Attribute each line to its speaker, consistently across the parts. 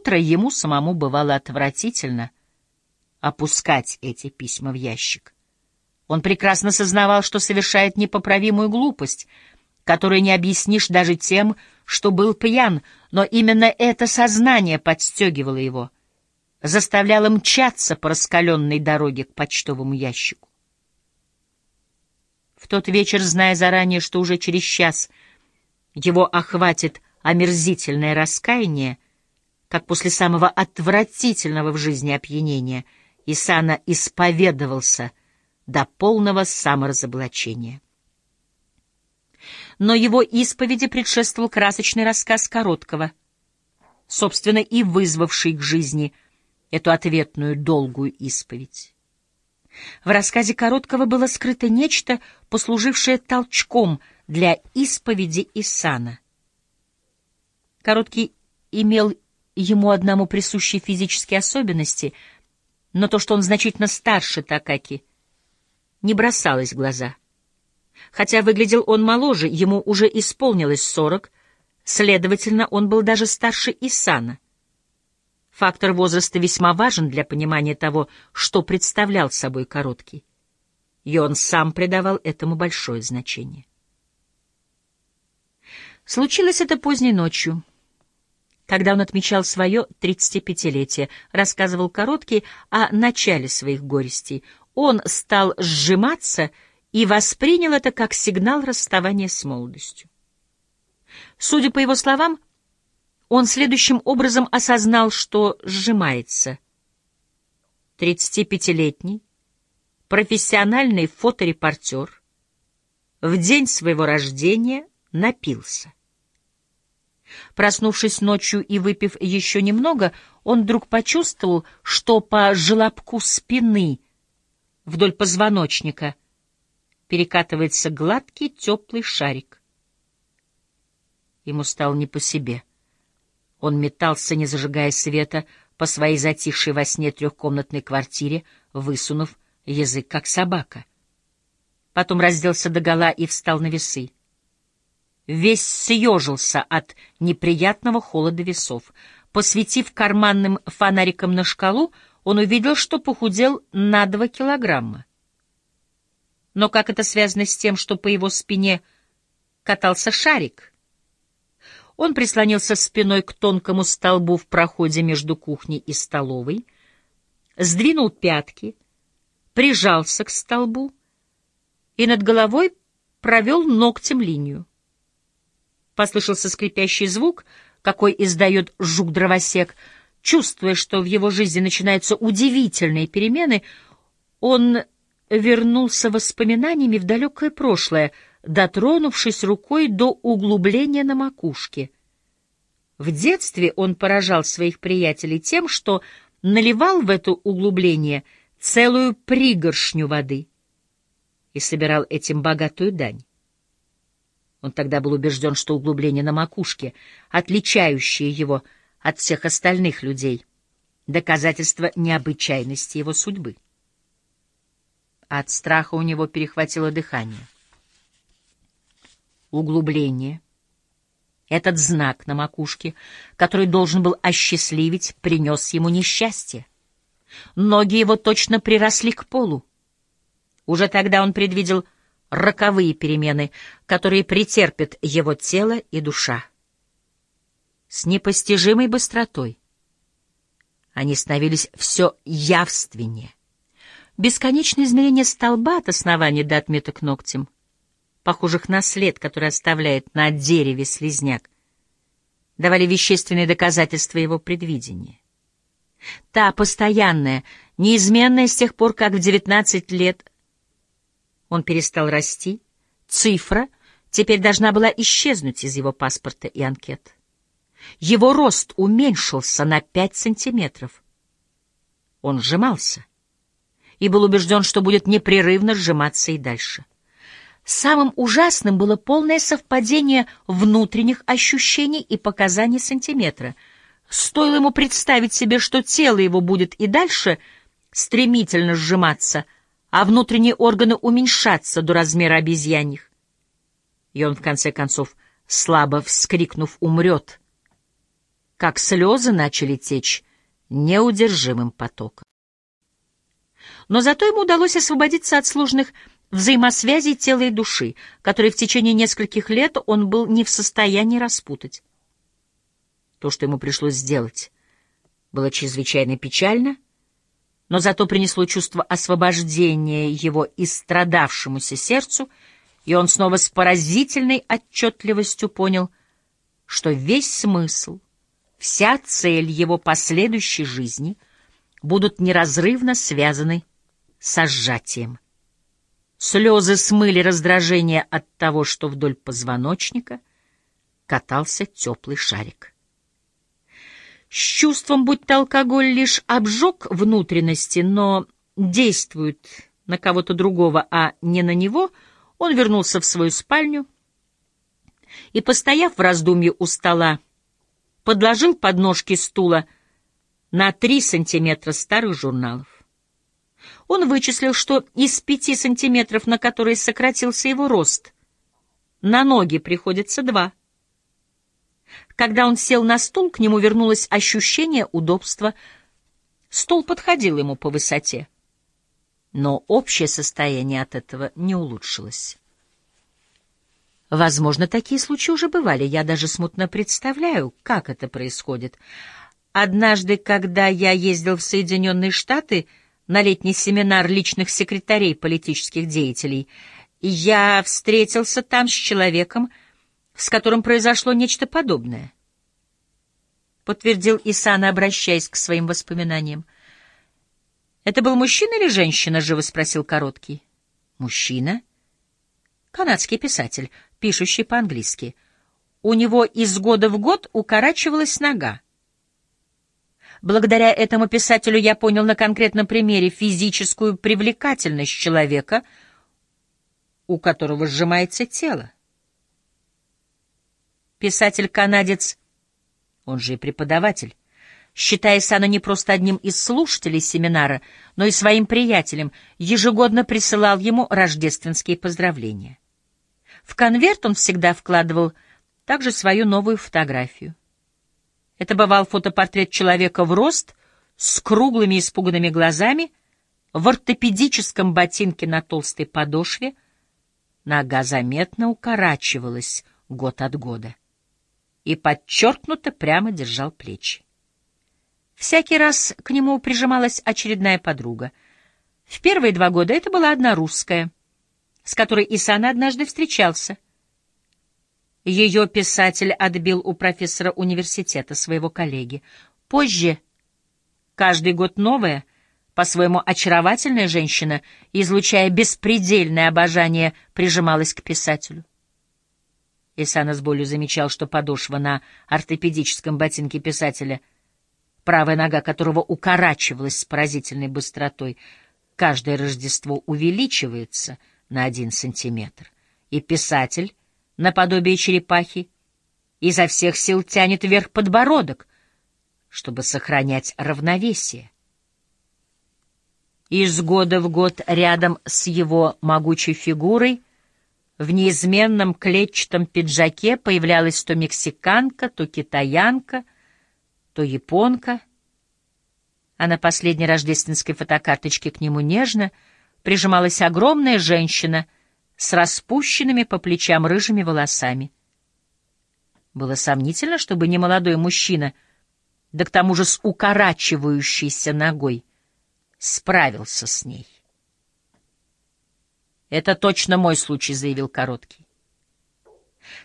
Speaker 1: утро ему самому бывало отвратительно опускать эти письма в ящик. Он прекрасно сознавал, что совершает непоправимую глупость, которую не объяснишь даже тем, что был пьян, но именно это сознание подстегивало его, заставляло мчаться по раскаленной дороге к почтовому ящику. В тот вечер, зная заранее, что уже через час его охватит омерзительное раскаяние, как после самого отвратительного в жизни опьянения, Исана исповедовался до полного саморазоблачения. Но его исповеди предшествовал красочный рассказ Короткого, собственно, и вызвавший к жизни эту ответную долгую исповедь. В рассказе Короткого было скрыто нечто, послужившее толчком для исповеди Исана. Короткий имел ему одному присущие физические особенности, но то, что он значительно старше Такаки, не бросалось в глаза. Хотя выглядел он моложе, ему уже исполнилось сорок, следовательно, он был даже старше Исана — Фактор возраста весьма важен для понимания того, что представлял собой короткий. И он сам придавал этому большое значение. Случилось это поздней ночью, когда он отмечал свое 35-летие, рассказывал короткий о начале своих горестей. Он стал сжиматься и воспринял это как сигнал расставания с молодостью. Судя по его словам, он следующим образом осознал, что сжимается. 35-летний, профессиональный фоторепортер, в день своего рождения напился. Проснувшись ночью и выпив еще немного, он вдруг почувствовал, что по желобку спины вдоль позвоночника перекатывается гладкий теплый шарик. Ему стало не по себе — он метался, не зажигая света, по своей затихшей во сне трехкомнатной квартире, высунув язык, как собака. Потом разделся догола и встал на весы. Весь съежился от неприятного холода весов. Посветив карманным фонариком на шкалу, он увидел, что похудел на два килограмма. Но как это связано с тем, что по его спине катался шарик — он прислонился спиной к тонкому столбу в проходе между кухней и столовой, сдвинул пятки, прижался к столбу и над головой провел ногтем линию. Послышался скрипящий звук, какой издает жук-дровосек. Чувствуя, что в его жизни начинаются удивительные перемены, он вернулся воспоминаниями в далекое прошлое — дотронувшись рукой до углубления на макушке. В детстве он поражал своих приятелей тем, что наливал в это углубление целую пригоршню воды и собирал этим богатую дань. Он тогда был убежден, что углубление на макушке, отличающее его от всех остальных людей, доказательство необычайности его судьбы. От страха у него перехватило дыхание углубление. Этот знак на макушке, который должен был осчастливить, принес ему несчастье. Ноги его точно приросли к полу. Уже тогда он предвидел роковые перемены, которые претерпят его тело и душа. С непостижимой быстротой они становились все явственнее. Бесконечное измерение столба от основания до отметок ногтем — похожих на след, который оставляет на дереве слизняк, давали вещественные доказательства его предвидения. Та постоянная, неизменная с тех пор, как в девятнадцать лет он перестал расти, цифра теперь должна была исчезнуть из его паспорта и анкет. Его рост уменьшился на пять сантиметров. Он сжимался и был убежден, что будет непрерывно сжиматься и дальше. Самым ужасным было полное совпадение внутренних ощущений и показаний сантиметра. Стоило ему представить себе, что тело его будет и дальше стремительно сжиматься, а внутренние органы уменьшаться до размера обезьяньих. И он, в конце концов, слабо вскрикнув, умрет, как слезы начали течь неудержимым потоком. Но зато ему удалось освободиться от сложных взаимосвязей тела и души, которые в течение нескольких лет он был не в состоянии распутать. То, что ему пришлось сделать, было чрезвычайно печально, но зато принесло чувство освобождения его истрадавшемуся сердцу, и он снова с поразительной отчетливостью понял, что весь смысл, вся цель его последующей жизни будут неразрывно связаны со сжатием. Слезы смыли раздражение от того, что вдоль позвоночника катался теплый шарик. С чувством, будто алкоголь лишь обжег внутренности, но действует на кого-то другого, а не на него, он вернулся в свою спальню и, постояв в раздумье у стола, подложил подножки стула на три сантиметра старых журналов. Он вычислил, что из пяти сантиметров, на которые сократился его рост, на ноги приходится два. Когда он сел на стул, к нему вернулось ощущение удобства. Стол подходил ему по высоте. Но общее состояние от этого не улучшилось. Возможно, такие случаи уже бывали. Я даже смутно представляю, как это происходит. Однажды, когда я ездил в Соединенные Штаты на летний семинар личных секретарей политических деятелей, я встретился там с человеком, с которым произошло нечто подобное. Подтвердил Исана, обращаясь к своим воспоминаниям. «Это был мужчина или женщина?» — живо спросил Короткий. «Мужчина?» «Канадский писатель, пишущий по-английски. У него из года в год укорачивалась нога. Благодаря этому писателю я понял на конкретном примере физическую привлекательность человека, у которого сжимается тело. Писатель-канадец, он же и преподаватель, считая Сана не просто одним из слушателей семинара, но и своим приятелем, ежегодно присылал ему рождественские поздравления. В конверт он всегда вкладывал также свою новую фотографию. Это бывал фотопортрет человека в рост, с круглыми испуганными глазами, в ортопедическом ботинке на толстой подошве. Нога заметно укорачивалась год от года и подчеркнуто прямо держал плечи. Всякий раз к нему прижималась очередная подруга. В первые два года это была одна русская, с которой Исана однажды встречался. Ее писатель отбил у профессора университета, своего коллеги. Позже, каждый год новая, по-своему очаровательная женщина, излучая беспредельное обожание, прижималась к писателю. Исана с болью замечал, что подошва на ортопедическом ботинке писателя, правая нога которого укорачивалась с поразительной быстротой, каждое Рождество увеличивается на один сантиметр, и писатель, наподобие черепахи, изо всех сил тянет вверх подбородок, чтобы сохранять равновесие. Из года в год рядом с его могучей фигурой — в неизменном клетчатом пиджаке появлялась то мексиканка, то китаянка, то японка, а на последней рождественской фотокарточке к нему нежно прижималась огромная женщина с распущенными по плечам рыжими волосами. Было сомнительно, чтобы не молодой мужчина, да к тому же с укорачивающейся ногой, справился с ней. «Это точно мой случай», — заявил Короткий.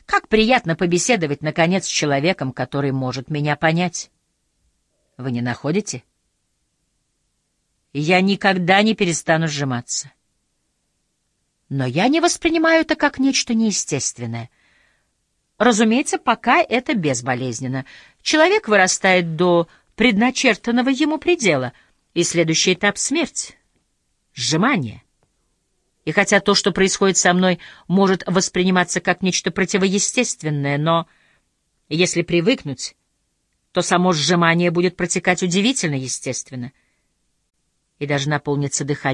Speaker 1: «Как приятно побеседовать, наконец, с человеком, который может меня понять. Вы не находите?» «Я никогда не перестану сжиматься. Но я не воспринимаю это как нечто неестественное. Разумеется, пока это безболезненно. Человек вырастает до предначертанного ему предела, и следующий этап — смерть, сжимание. И хотя то, что происходит со мной, может восприниматься как нечто противоестественное, но если привыкнуть, то само сжимание будет протекать удивительно естественно и даже наполнится дыханием